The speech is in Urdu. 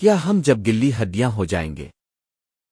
کیا ہم جب گلی ہڈیاں ہو جائیں گے؟